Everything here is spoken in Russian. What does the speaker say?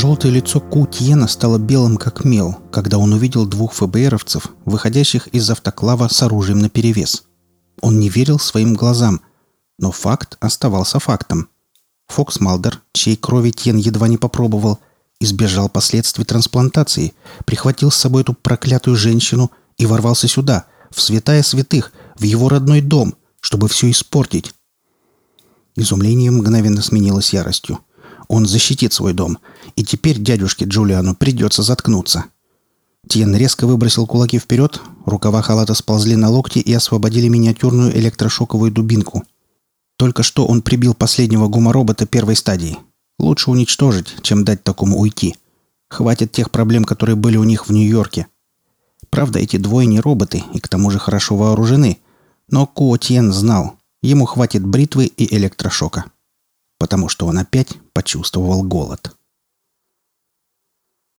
Желтое лицо Ку Тьена стало белым как мел, когда он увидел двух ФБРовцев, выходящих из автоклава с оружием наперевес. Он не верил своим глазам, но факт оставался фактом. Фокс Малдер, чьей крови Тьен едва не попробовал, избежал последствий трансплантации, прихватил с собой эту проклятую женщину и ворвался сюда, в святая святых, в его родной дом, чтобы все испортить. Изумление мгновенно сменилось яростью. Он защитит свой дом. И теперь дядюшке Джулиану придется заткнуться. Тьен резко выбросил кулаки вперед, рукава халата сползли на локти и освободили миниатюрную электрошоковую дубинку. Только что он прибил последнего гуморобота первой стадии. Лучше уничтожить, чем дать такому уйти. Хватит тех проблем, которые были у них в Нью-Йорке. Правда, эти двое не роботы и к тому же хорошо вооружены. Но Ко Тьен знал, ему хватит бритвы и электрошока потому что он опять почувствовал голод.